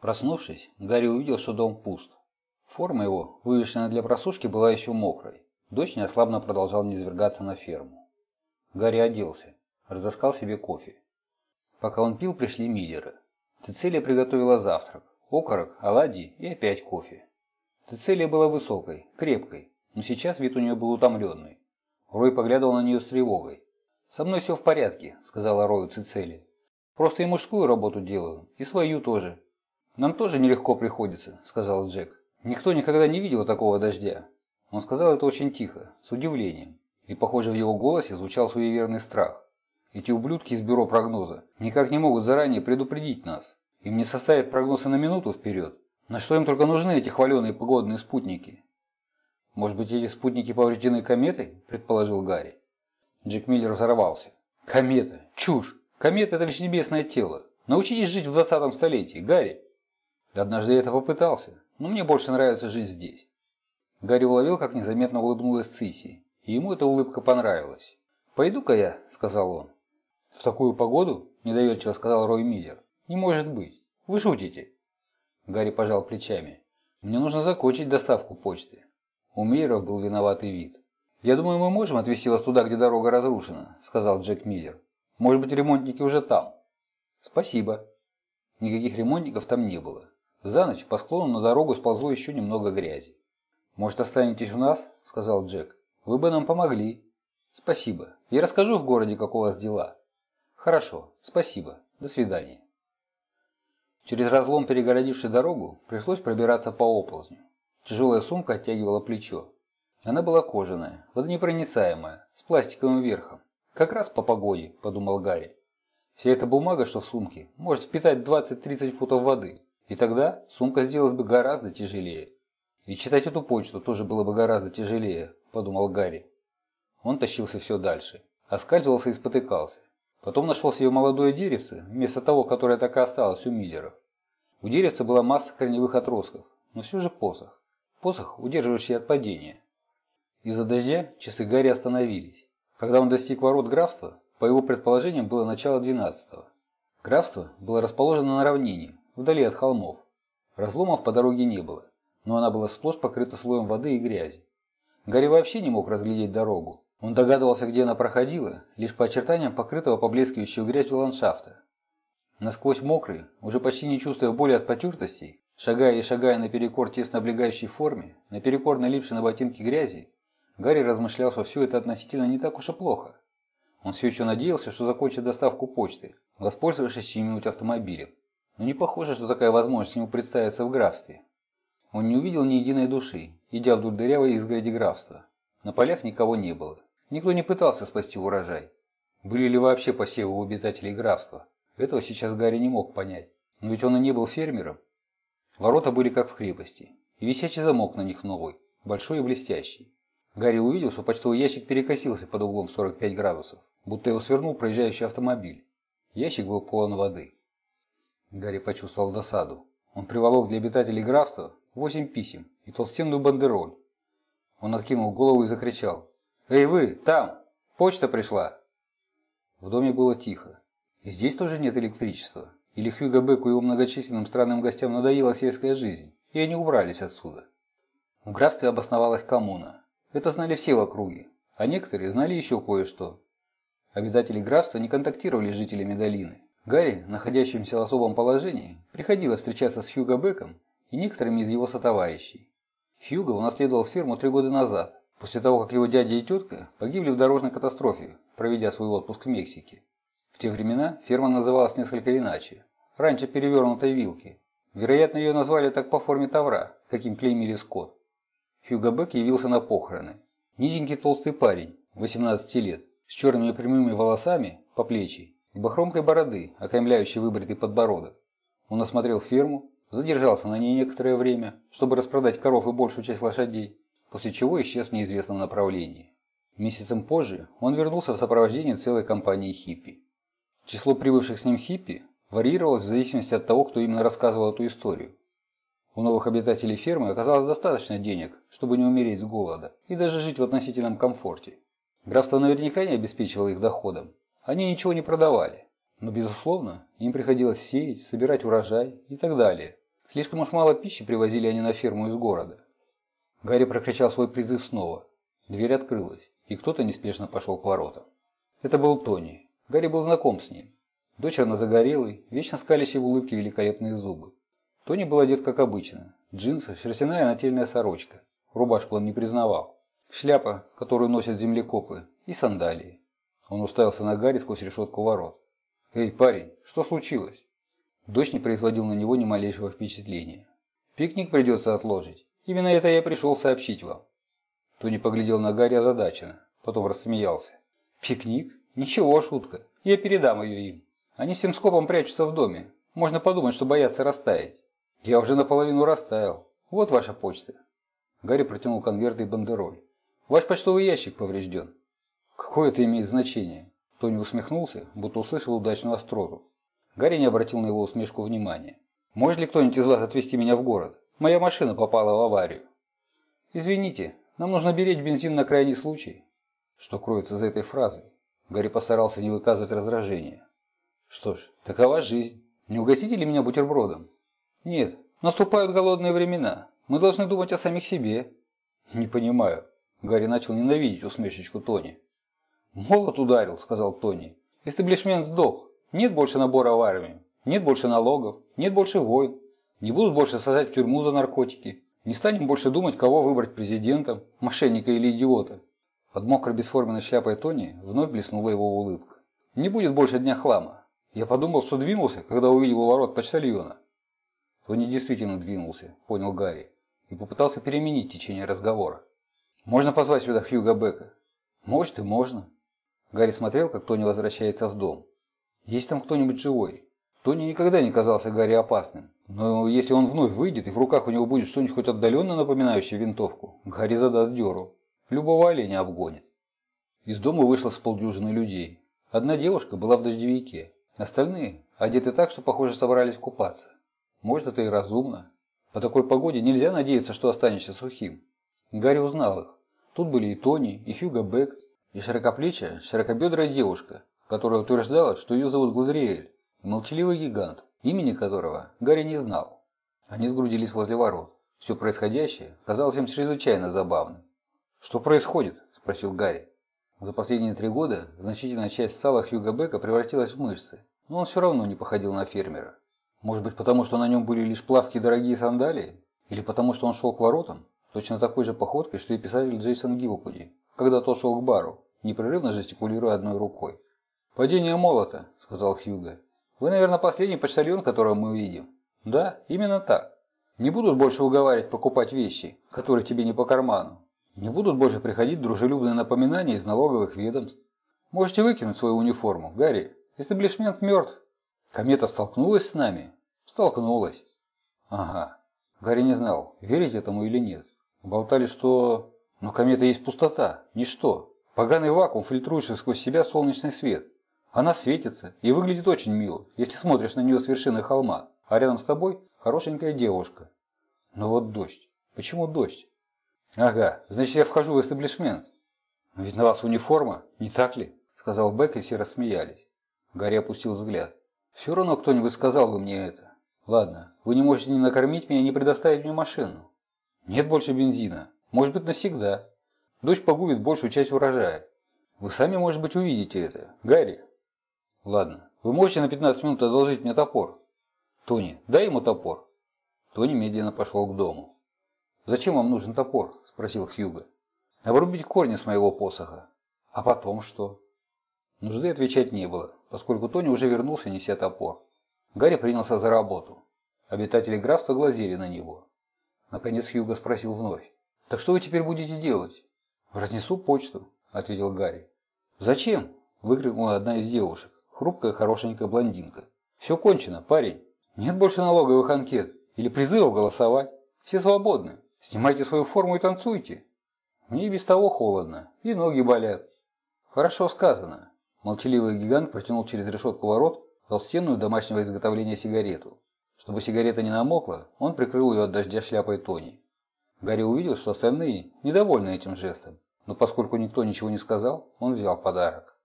Проснувшись, Гарри увидел, что дом пуст. Форма его, вывешенная для просушки, была еще мокрой. Дождь неослабно продолжал низвергаться на ферму. Гарри оделся, разыскал себе кофе. Пока он пил, пришли миллеры. Цицилия приготовила завтрак, окорок, оладьи и опять кофе. Цицилия была высокой, крепкой, но сейчас вид у нее был утомленный. Рой поглядывал на нее с тревогой. «Со мной все в порядке», — сказала Рою Цицилия. «Просто и мужскую работу делаю, и свою тоже». «Нам тоже нелегко приходится», — сказал Джек. «Никто никогда не видел такого дождя». Он сказал это очень тихо, с удивлением, и, похоже, в его голосе звучал суеверный страх. Эти ублюдки из бюро прогноза никак не могут заранее предупредить нас. Им не составит прогнозы на минуту вперед. На что им только нужны эти хваленые погодные спутники? Может быть, эти спутники повреждены кометой? Предположил Гарри. Джек Миллер взорвался. Комета! Чушь! Комета – это лишь небесное тело. Научитесь жить в 20 столетии, Гарри. Однажды я это попытался, но мне больше нравится жить здесь. Гарри уловил, как незаметно улыбнулась Циси, и ему эта улыбка понравилась. «Пойду-ка я», – сказал он. «В такую погоду?» – недоверчиво сказал Рой Миллер. «Не может быть. Вы шутите». Гарри пожал плечами. «Мне нужно закончить доставку почты». У Миллеров был виноватый вид. «Я думаю, мы можем отвезти вас туда, где дорога разрушена», – сказал Джек Миллер. «Может быть, ремонтники уже там?» «Спасибо». Никаких ремонтников там не было. За ночь по склону на дорогу сползло еще немного грязи. «Может, останетесь у нас?» – сказал Джек. «Вы бы нам помогли». «Спасибо. Я расскажу в городе, как у вас дела». «Хорошо. Спасибо. До свидания». Через разлом, перегородивший дорогу, пришлось пробираться по оползню. Тяжелая сумка оттягивала плечо. Она была кожаная, водонепроницаемая, с пластиковым верхом. «Как раз по погоде», – подумал Гарри. «Вся эта бумага, что в сумке, может впитать 20-30 футов воды, и тогда сумка сделалась бы гораздо тяжелее». «И читать эту почту тоже было бы гораздо тяжелее», – подумал Гарри. Он тащился все дальше, оскальзывался и спотыкался. Потом нашел себе молодое деревце, вместо того, которое так и осталось у Миллеров. У деревца была масса корневых отростков, но все же посох. Посох, удерживающий от падения. Из-за дождя часы Гарри остановились. Когда он достиг ворот графства, по его предположениям, было начало 12-го. Графство было расположено на равнине, вдали от холмов. Разломов по дороге не было, но она была сплошь покрыта слоем воды и грязи. Гарри вообще не мог разглядеть дорогу. Он догадывался, где она проходила, лишь по очертаниям покрытого поблескивающего грязью ландшафта. Насквозь мокрый, уже почти не чувствуя боли от потертостей, шагая и шагая наперекор тесно облегающей форме, наперекор налипшей на ботинки грязи, Гарри размышлял, что все это относительно не так уж и плохо. Он все еще надеялся, что закончит доставку почты, воспользовавшись чьим-нибудь автомобилем. Но не похоже, что такая возможность ему представится в графстве. Он не увидел ни единой души, идя вдоль дырявой изгороди графства. На полях никого не было. Никто не пытался спасти урожай. Были ли вообще посевы у обитателей графства? Этого сейчас Гарри не мог понять. Но ведь он и не был фермером. Ворота были как в крепости. И висячий замок на них новый, большой и блестящий. Гарри увидел, что почтовый ящик перекосился под углом в 45 градусов, будто его свернул проезжающий автомобиль. Ящик был полон воды. Гарри почувствовал досаду. Он приволок для обитателей графства восемь писем и толстенную бандероль. Он откинул голову и закричал. «Эй вы, там! Почта пришла!» В доме было тихо. И здесь тоже нет электричества. Или Хьюго Беку и его многочисленным странным гостям надоела сельская жизнь, и они убрались отсюда. В графстве обосновалась коммуна. Это знали все в округе, а некоторые знали еще кое-что. Обитатели графства не контактировали с жителями долины. Гарри, находящимся в особом положении, приходилось встречаться с Хьюго Беком и некоторыми из его сотоварищей. Хьюго унаследовал ферму три года назад после того, как его дядя и тетка погибли в дорожной катастрофе, проведя свой отпуск в Мексике. В те времена ферма называлась несколько иначе – раньше перевернутой вилки. Вероятно, ее назвали так по форме тавра, каким клеймили скот. Хьюго Бек явился на похороны. Низенький толстый парень, 18 лет, с черными прямыми волосами по плечи и бахромкой бороды, окаймляющей выбритый подбородок. Он осмотрел ферму, задержался на ней некоторое время, чтобы распродать коров и большую часть лошадей, после чего исчез в неизвестном направлении. Месяцем позже он вернулся в сопровождении целой компании хиппи. Число прибывших с ним хиппи варьировалось в зависимости от того, кто именно рассказывал эту историю. У новых обитателей фермы оказалось достаточно денег, чтобы не умереть с голода и даже жить в относительном комфорте. Графство наверняка не обеспечивало их доходом. Они ничего не продавали. Но, безусловно, им приходилось сеять, собирать урожай и так далее, Слишком уж мало пищи привозили они на ферму из города. Гарри прокричал свой призыв снова. Дверь открылась, и кто-то неспешно пошел к воротам. Это был Тони. Гарри был знаком с ним. Дочерно загорелый, вечно скалящий в улыбке великолепные зубы. Тони был одет как обычно. Джинсы, шерстяная нательная сорочка. Рубашку он не признавал. Шляпа, которую носят землекопы, и сандалии. Он уставился на Гарри сквозь решетку ворот. «Эй, парень, что случилось?» Дождь не производил на него ни малейшего впечатления. «Пикник придется отложить. Именно это я пришел сообщить вам». Тони поглядел на Гарри озадаченно, потом рассмеялся. «Пикник? Ничего, шутка. Я передам ее им. Они всем скопом прячутся в доме. Можно подумать, что боятся растаять. Я уже наполовину растаял. Вот ваша почта». Гарри протянул конверт и бандероль. «Ваш почтовый ящик поврежден». «Какое это имеет значение?» Тони усмехнулся, будто услышал удачную остроту. Гарри не обратил на его усмешку внимания. «Может ли кто-нибудь из вас отвезти меня в город? Моя машина попала в аварию». «Извините, нам нужно беречь бензин на крайний случай». Что кроется за этой фразой? Гарри постарался не выказывать раздражения. «Что ж, такова жизнь. Не угостите ли меня бутербродом?» «Нет, наступают голодные времена. Мы должны думать о самих себе». «Не понимаю». Гарри начал ненавидеть усмешечку Тони. «Молот ударил», — сказал Тони. «Эстаблишмент сдох. Нет больше набора в армию, нет больше налогов, нет больше войн. Не будут больше сажать в тюрьму за наркотики. Не станем больше думать, кого выбрать президентом, мошенника или идиота. Под мокрой бесформенной шляпой Тони вновь блеснула его улыбка. Не будет больше дня хлама. Я подумал, что двинулся, когда увидел у ворот почтальона. Тони действительно двинулся, понял Гарри, и попытался переменить течение разговора. «Можно позвать сюда Хьюга Бека?» «Может и можно». Гарри смотрел, как Тони возвращается в дом. Есть там кто-нибудь живой? Тони никогда не казался Гарри опасным. Но если он вновь выйдет, и в руках у него будет что-нибудь хоть отдаленно напоминающее винтовку, Гарри задаст дёру. Любого оленя обгонит. Из дома вышло с полдюжины людей. Одна девушка была в дождевике. Остальные одеты так, что, похоже, собрались купаться. Может, это и разумно. По такой погоде нельзя надеяться, что останешься сухим. Гарри узнал их. Тут были и Тони, и Хьюго Бек, и широкоплечая, широкобедрая девушка, которая утверждала, что ее зовут Гладриэль, молчаливый гигант, имени которого Гарри не знал. Они сгрудились возле ворот. Все происходящее казалось им чрезвычайно забавным. «Что происходит?» – спросил Гарри. За последние три года значительная часть сала Хьюга Бека превратилась в мышцы, но он все равно не походил на фермера. Может быть, потому что на нем были лишь плавки и дорогие сандалии? Или потому что он шел к воротам, точно такой же походкой, что и писатель Джейсон Гилкуди, когда тот шел к бару, непрерывно жестикулируя одной рукой. «Падение молота», — сказал Хьюго. «Вы, наверное, последний почтальон, которого мы увидим». «Да, именно так. Не будут больше уговаривать покупать вещи, которые тебе не по карману. Не будут больше приходить дружелюбные напоминания из налоговых ведомств. Можете выкинуть свою униформу, Гарри. Эстаблишмент мертв. Комета столкнулась с нами?» «Столкнулась». «Ага». Гарри не знал, верить этому или нет. Болтали, что... Но комета есть пустота, ничто. Поганый вакуум, фильтрующий сквозь себя солнечный свет. Она светится и выглядит очень мило, если смотришь на нее с вершины холма, а рядом с тобой хорошенькая девушка. Но вот дождь. Почему дождь? Ага, значит я вхожу в эстаблишмент. Ведь на вас униформа, не так ли? Сказал Бек, и все рассмеялись. Гарри опустил взгляд. Все равно кто-нибудь сказал бы мне это. Ладно, вы не можете ни накормить меня, ни предоставить мне машину. Нет больше бензина. Может быть, навсегда. Дождь погубит большую часть урожая. Вы сами, может быть, увидите это. Гарри, Ладно, вы можете на 15 минут одолжить мне топор? Тони, дай ему топор. Тони медленно пошел к дому. «Зачем вам нужен топор?» – спросил Хьюго. «Обрубить корни с моего посоха. А потом что?» Нужды отвечать не было, поскольку Тони уже вернулся, неся топор. Гарри принялся за работу. Обитатели графства глазели на него. Наконец Хьюго спросил вновь. «Так что вы теперь будете делать?» «Разнесу почту», – ответил Гарри. «Зачем?» – выкрикнула одна из девушек хрупкая хорошенькая блондинка. «Все кончено, парень. Нет больше налоговых анкет или призывов голосовать. Все свободны. Снимайте свою форму и танцуйте. Мне и без того холодно, и ноги болят». «Хорошо сказано». Молчаливый гигант протянул через решетку ворот толстенную домашнего изготовления сигарету. Чтобы сигарета не намокла, он прикрыл ее от дождя шляпой Тони. Гарри увидел, что остальные недовольны этим жестом, но поскольку никто ничего не сказал, он взял подарок.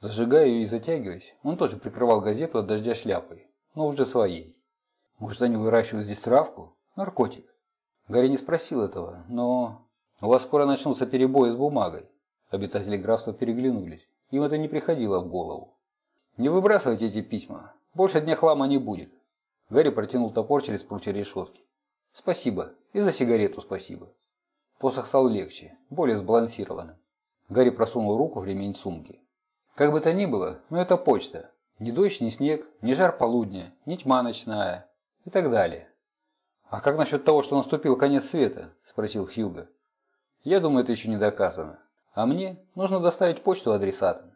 Зажигая ее и затягиваясь, он тоже прикрывал газету от дождя шляпой, но уже своей. Может, они выращивают здесь травку? Наркотик. Гарри не спросил этого, но... У вас скоро начнутся перебои с бумагой. Обитатели графства переглянулись. Им это не приходило в голову. Не выбрасывайте эти письма. Больше дня хлама не будет. Гарри протянул топор через прутья решетки. Спасибо. И за сигарету спасибо. Посох стал легче, более сбалансированным. Гарри просунул руку в ремень сумки. Как бы то ни было, но это почта. Ни дождь, ни снег, ни жар полудня, ни тьма ночная и так далее. «А как насчет того, что наступил конец света?» – спросил Хьюго. «Я думаю, это еще не доказано. А мне нужно доставить почту адресатам.